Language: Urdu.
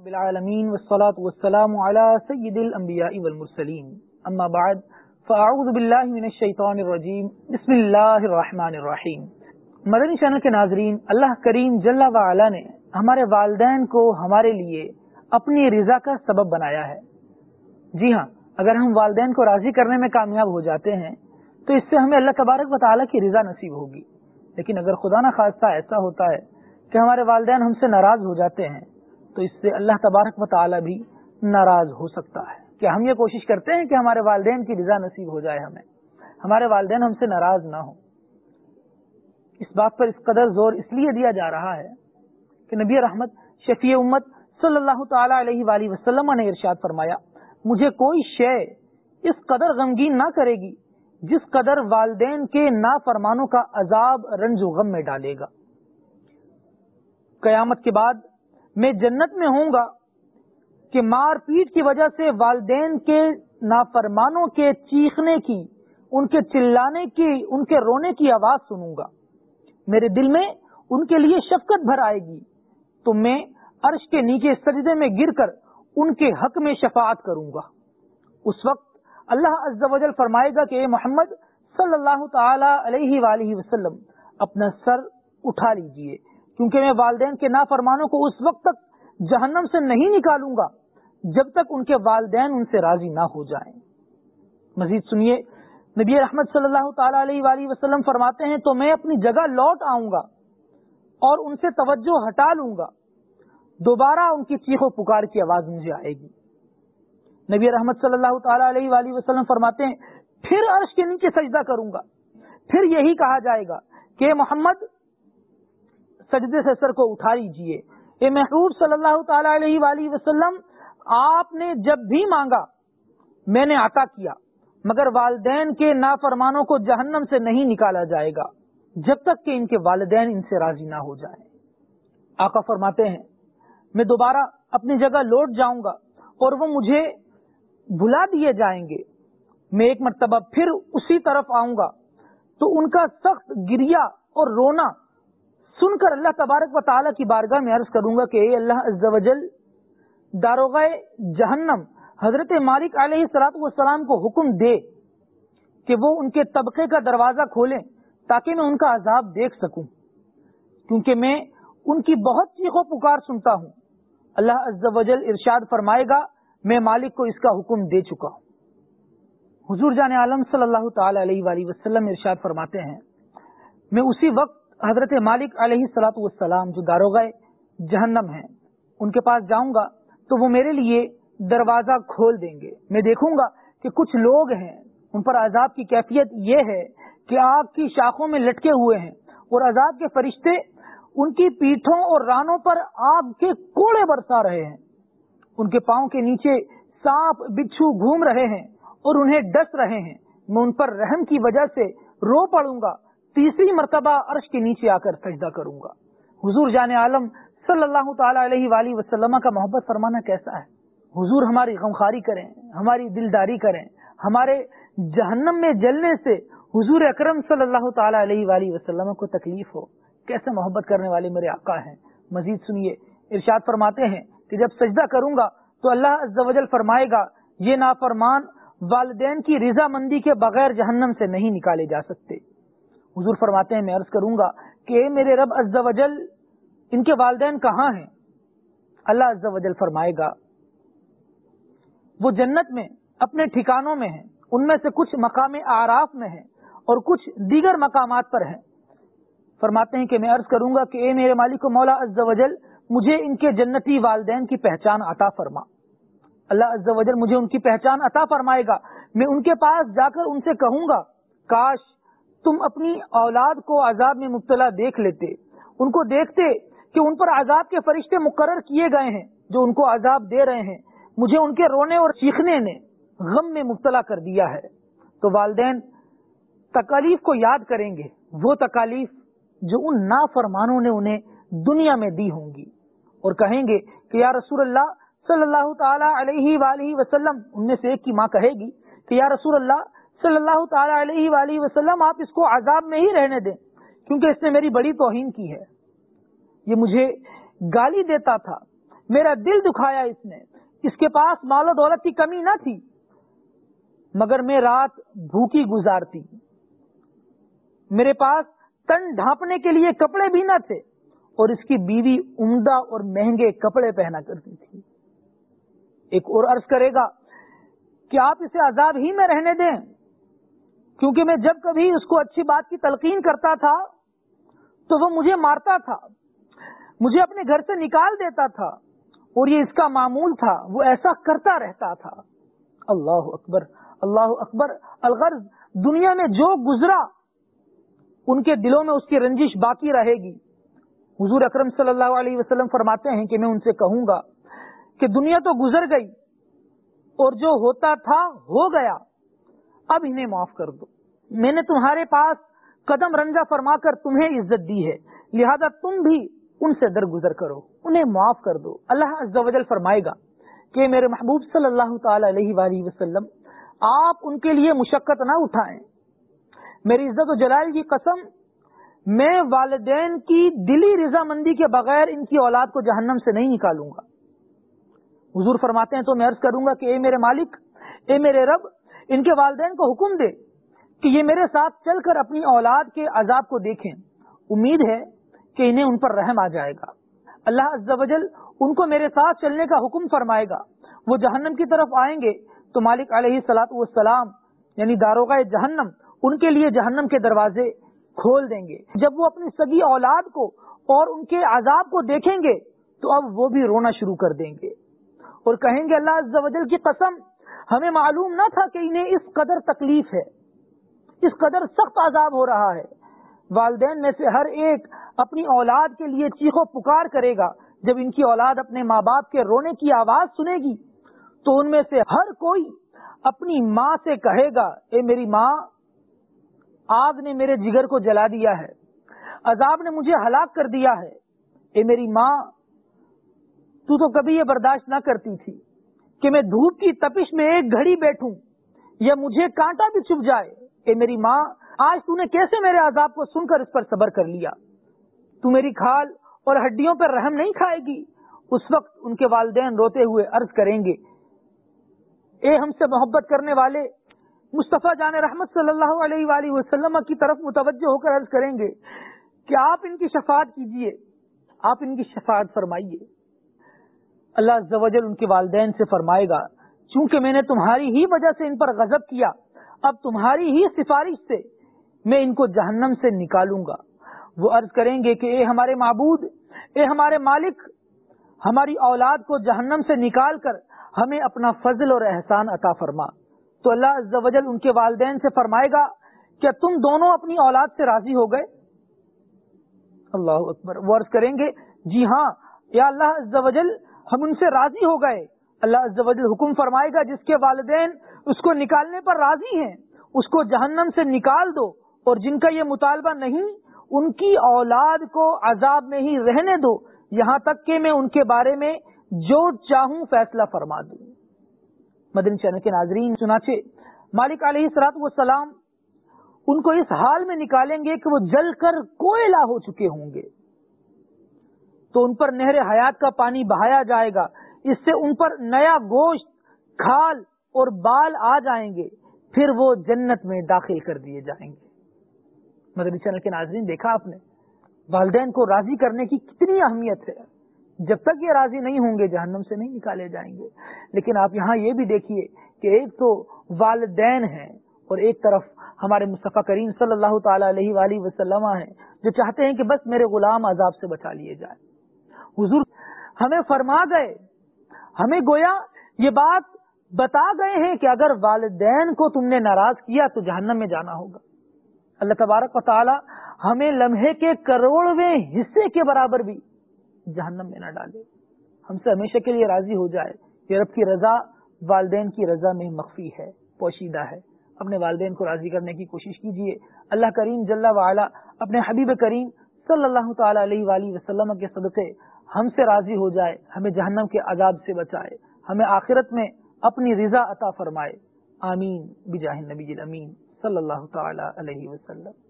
رب العالمين والصلاة والسلام على سيد الأنبياء والمرسلين أما بعد فأعوذ بالله من الشيطان الرجيم بسم الله الرحمن الرحيم مدنی چینل کے ناظرین، اللہ کریم جل وعلا نے ہمارے والدین کو ہمارے لیے اپنی رضا کا سبب بنایا ہے۔ جی ہاں اگر ہم والدین کو راضی کرنے میں کامیاب ہو جاتے ہیں، تو اس سے ہمیں اللہ تبارک و تعالیٰ کی رضا نصیب ہوگی۔ لیکن اگر خدا نہ خاصہ ایسا ہوتا ہے کہ ہمارے والدین ہم سے ناراض ہو جاتے ہیں تو اس سے اللہ تبارک و تعالی بھی ناراض ہو سکتا ہے۔ کیا ہم یہ کوشش کرتے ہیں کہ ہمارے والدین کی رضا نصیب ہو جائے ہمیں؟ ہمارے والدین ہم سے ناراض نہ ہو اس بات پر اس قدر زور اس لیے دیا جا رہا ہے کہ نبی رحمت شفیع امت صلی اللہ تعالی علیہ وآلہ وسلم نے ارشاد فرمایا، مجھے کوئی شے اس قدر غمگین نہ کرے گی جس قدر والدین کے نافرمانوں کا عذاب رنج و غم میں ڈالے گا۔ قیامت کے بعد میں جنت میں ہوں گا کہ مار پیٹ کی وجہ سے والدین کے نافرمانوں کے چیخنے کی، ان کے چلانے کی، ان کے رونے کی آواز سنوں گا۔ میرے دل میں ان کے لیے شفقت بھر آئے گی۔ تو میں عرش کے نیچے سجدے میں گر کر ان کے حق میں شفاعت کروں گا۔ اس وقت اللہ عز و جل فرمائے گا کہ اے محمد صلی اللہ تعالی علیہ وآلہ وسلم، اپنا سر اٹھا لیجیے۔ کیونکہ میں والدین کے نافرمانوں کو اس وقت تک جہنم سے نہیں نکالوں گا جب تک ان کے والدین ان سے راضی نہ ہو جائیں۔ مزید سنیے، نبی احمد صلی اللہ تعالی علیہ وآلہ وسلم فرماتے ہیں، تو میں اپنی جگہ لوٹ آؤں گا اور ان سے توجہ ہٹا لوں گا۔ دوبارہ ان کی چیخ و پکار کی آواز مجھے آئے گی۔ نبی رحمت صلی اللہ تعالی علیہ وآلہ وسلم فرماتے ہیں، پھر عرش کے نیچے سجدہ کروں گا۔ پھر یہی کہا جائے گا کہ محمد سجدے سے سر کو اٹھا لیجیے اے محبوب صلی اللہ تعالی علیہ وآلہ وسلم، آپ نے جب بھی مانگا، میں نے عطا کیا، مگر والدین کے نافرمانوں کو جہنم سے نہیں نکالا جائے گا، جب تک کہ ان کے والدین ان سے راضی نہ ہو جائیں۔ آقا فرماتے ہیں، میں دوبارہ اپنی جگہ لوٹ جاؤں گا اور وہ مجھے بھلا دیے جائیں گے۔ میں ایک مرتبہ پھر اسی طرف آؤں گا، تو ان کا سخت گریا اور رونا سن کر اللہ تبارک و تعالیٰ کی بارگاہ میں عرض کروں گا کہ اے اللہ عز و جل داروغ جہنم، حضرت مالک علیہ سلاط والسلام کو حکم دے کہ وہ ان کے طبقے کا دروازہ کھولیں تاکہ میں ان کا عذاب دیکھ سکوں۔ کیونکہ میں ان کی بہت چیخ و پکار سنتا ہوں۔ اللہ عز و جل ارشاد فرمائے گا، میں مالک کو اس کا حکم دے چکا ہوں۔ حضور جان عالم صلی اللہ تعالی علیہ وآلہ وسلم ارشاد فرماتے ہیں، میں اسی وقت حضرت مالک علیہ سلاۃ والسلام جو داروغ جہنم ہیں، ان کے پاس جاؤں گا تو وہ میرے لیے دروازہ کھول دیں گے۔ میں دیکھوں گا کہ کچھ لوگ ہیں، ان پر عذاب کی کیفیت یہ ہے کہ آگ کی شاخوں میں لٹکے ہوئے ہیں اور عذاب کے فرشتے ان کی پیٹھوں اور رانوں پر آگ کے کوڑے برسا رہے ہیں۔ ان کے پاؤں کے نیچے سانپ بچھو گھوم رہے ہیں اور انہیں ڈس رہے ہیں۔ میں ان پر رحم کی وجہ سے رو پڑوں گا تیسری مرتبہ عرش کے نیچے آ کر سجدہ کروں گا۔ حضور جان عالم صلی اللہ تعالی علیہ وآلہ وسلم کا محبت فرمانا کیسا ہے؟ حضور ہماری غمخاری کریں، ہماری دلداری کریں، ہمارے جہنم میں جلنے سے حضور اکرم صلی اللہ تعالی علیہ وآلہ وسلم کو تکلیف ہو۔ کیسے محبت کرنے والے میرے آقا ہیں؟ مزید سنیے۔ ارشاد فرماتے ہیں کہ جب سجدہ کروں گا تو اللہ عز و جل فرمائے گا، یہ نافرمان والدین کی رضا مندی کے بغیر جہنم سے نہیں نکالے جا سکتے۔ حضور فرماتے ہیں، میں عرض کروں گا کہ میرے رب عز و جل، ان کے والدین کہاں ہیں؟ اللہ عز و جل فرمائے گا، وہ جنت میں، اپنے ٹھکانوں میں ہیں، ان میں سے کچھ مقام آراف میں ہیں اور کچھ دیگر مقامات پر ہیں۔ فرماتے ہیں کہ میں عرض کروں گا کہ اے میرے مالک و مولا عز و جل، مجھے ان کے جنتی والدین کی پہچان عطا فرما۔ اللہ عز و جل مجھے ان کی پہچان عطا فرمائے گا۔ میں ان کے پاس جا کر ان سے کہوں گا، کاش تم اپنی اولاد کو عذاب میں مبتلا دیکھ لیتے۔ ان کو دیکھتے کہ ان پر عذاب کے فرشتے مقرر کیے گئے ہیں، جو ان کو عذاب دے رہے ہیں۔ مجھے ان کے رونے اور چیخنے نے غم میں مبتلا کر دیا ہے۔ تو والدین تکالیف کو یاد کریں گے۔ وہ تکالیف جو ان نافرمانوں نے انہیں دنیا میں دی ہوں گی۔ اور کہیں گے کہ یا رسول اللہ صلی اللہ تعالی علیہ وآلہ وسلم، ان میں سے ایک کی ماں کہے گی کہ یا رسول اللہ صلی اللہ تعالی علیہ وآلہ وسلم، آپ اس کو عذاب میں ہی رہنے دیں۔ کیونکہ اس نے میری بڑی توہین کی ہے۔ یہ مجھے گالی دیتا تھا۔ میرا دل دکھایا اس نے۔ اس کے پاس مال و دولت کی کمی نہ تھی، مگر میں رات بھوکی گزارتی۔ میرے پاس تن ڈھانپنے کے لیے کپڑے بھی نہ تھے، اور اس کی بیوی عمدہ اور مہنگے کپڑے پہنا کرتی تھی۔ ایک اور عرض کرے گا کہ آپ اسے عذاب ہی میں رہنے دیں؟ کیونکہ میں جب کبھی اس کو اچھی بات کی تلقین کرتا تھا تو وہ مجھے مارتا تھا، مجھے اپنے گھر سے نکال دیتا تھا اور یہ اس کا معمول تھا، وہ ایسا کرتا رہتا تھا۔ اللہ اکبر اللہ اکبر۔ الغرض، دنیا میں جو گزرا، ان کے دلوں میں اس کی رنجش باقی رہے گی۔ حضور اکرم صلی اللہ علیہ وسلم فرماتے ہیں کہ میں ان سے کہوں گا کہ دنیا تو گزر گئی اور جو ہوتا تھا ہو گیا۔ اب انہیں معاف کر دو۔ میں نے تمہارے پاس قدم رنجا فرما کر تمہیں عزت دی ہے۔ لہذا تم بھی ان سے درگزر کرو۔ انہیں معاف کر دو۔ اللہ عز و جل فرمائے گا کہ میرے محبوب صلی اللہ تعالی علیہ وآلہ وسلم، آپ ان کے لیے مشقت نہ اٹھائیں۔ میری عزت و جلال کی قسم، میں والدین کی دلی رضامندی کے بغیر ان کی اولاد کو جہنم سے نہیں نکالوں گا۔ حضور فرماتے ہیں تو میں عرض کروں گا کہ اے میرے مالک، اے میرے رب ان کے والدین کو حکم دے کہ یہ میرے ساتھ چل کر اپنی اولاد کے عذاب کو دیکھیں۔ امید ہے کہ انہیں ان پر رحم آ جائے گا۔ اللہ عز و جل ان کو میرے ساتھ چلنے کا حکم فرمائے گا۔ وہ جہنم کی طرف آئیں گے تو مالک علیہ سلاط والسلام یعنی داروغ جہنم، ان کے لیے جہنم کے دروازے کھول دیں گے۔ جب وہ اپنی سگی اولاد کو اور ان کے عذاب کو دیکھیں گے تو اب وہ بھی رونا شروع کر دیں گے۔ اور کہیں گے اللہ عز و جل کی قسم ہمیں معلوم نہ تھا کہ انہیں اس قدر تکلیف ہے۔ اس قدر سخت عذاب ہو رہا ہے۔ والدین میں سے ہر ایک اپنی اولاد کے لیے چیخو پکار کرے گا۔ جب ان کی اولاد اپنے ماں باپ کے رونے کی آواز سنے گی، تو ان میں سے ہر کوئی اپنی ماں سے کہے گا، اے میری ماں، آگ نے میرے جگر کو جلا دیا ہے۔ عذاب نے مجھے ہلاک کر دیا ہے۔ اے میری ماں، تو تو کبھی یہ برداشت نہ کرتی تھی۔ کہ میں دھوپ کی تپش میں ایک گھڑی بیٹھوں یا مجھے کانٹا بھی چپ جائے، اے میری ماں، آج تو نے کیسے میرے عذاب کو سن کر اس پر صبر کر لیا؟ تو میری کھال اور ہڈیوں پر رحم نہیں کھائے گی؟ اس وقت ان کے والدین روتے ہوئے عرض کریں گے، اے ہم سے محبت کرنے والے، مصطفیٰ جان رحمت صلی اللہ علیہ وآلہ وسلم کی طرف متوجہ ہو کر عرض کریں گے کہ آپ ان کی شفاعت کیجیے، آپ ان کی شفاعت فرمائیے۔ اللہ ان کے والدین سے فرمائے گا، چونکہ میں نے تمہاری ہی وجہ سے ان پر غضب کیا، اب تمہاری ہی سفارش سے میں ان کو جہنم سے نکالوں گا۔ وہ عرض کریں گے کہ اے ہمارے معبود، اے ہمارے مالک، ہماری اولاد کو جہنم سے نکال کر ہمیں اپنا فضل اور احسان عطا فرما۔ تو اللہ عز و جل ان کے والدین سے فرمائے گا، کیا تم دونوں اپنی اولاد سے راضی ہو گئے؟ اللہ اکبر۔ وہ عرض کریں گے جی ہاں یا اللہ عز و جل ہم ان سے راضی ہو گئے۔ اللہ عز و جل حکم فرمائے گا، جس کے والدین اس کو نکالنے پر راضی ہیں، اس کو جہنم سے نکال دو۔ اور جن کا یہ مطالبہ نہیں، ان کی اولاد کو عذاب میں ہی رہنے دو۔ یہاں تک کہ میں ان کے بارے میں جو چاہوں فیصلہ فرما دوں۔ مدن چین کے ناظرین، چنانچہ مالک علیہ سرات وسلام ان کو اس حال میں نکالیں گے کہ وہ جل کر کوئلہ ہو چکے ہوں گے۔ تو ان پر نہر حیات کا پانی بہایا جائے گا۔ اس سے ان پر نیا گوشت، کھال اور بال آ جائیں گے۔ پھر وہ جنت میں داخل کر دیے جائیں گے۔ مدنی چینل کے ناظرین، دیکھا آپ نے؟ والدین کو راضی کرنے کی کتنی اہمیت ہے۔ جب تک یہ راضی نہیں ہوں گے، جہنم سے نہیں نکالے جائیں گے۔ لیکن آپ یہاں یہ بھی دیکھیے کہ ایک تو والدین ہیں اور ایک طرف ہمارے مصطفیٰ کریم صلی اللہ تعالی علیہ وآلہ وسلم ہیں جو چاہتے ہیں کہ بس میرے غلام عذاب سے بچا لیے جائیں۔ حضور ہمیں فرما گئے۔ ہمیں گویا یہ بات بتا گئے ہیں کہ اگر والدین کو تم نے ناراض کیا تو جہنم میں جانا ہوگا۔ اللہ تبارک و تعالی ہمیں لمحے کے کروڑویں حصے کے برابر بھی جہنم میں نہ ڈالے۔ ہم سے ہمیشہ کے لیے راضی ہو جائے کہ رب کی رضا والدین کی رضا میں مخفی ہے، پوشیدہ ہے۔ اپنے والدین کو راضی کرنے کی کوشش کیجیے اللہ کریم جل وعلا اپنے حبیب کریم صلی اللہ تعالی علیہ وآلہ وسلم کے صدقے ہم سے راضی ہو جائے، ہمیں جہنم کے عذاب سے بچائے، ہمیں آخرت میں اپنی رضا عطا فرمائے۔ آمین۔ بجاہ نبی امین صلی اللہ تعالی علیہ وسلم۔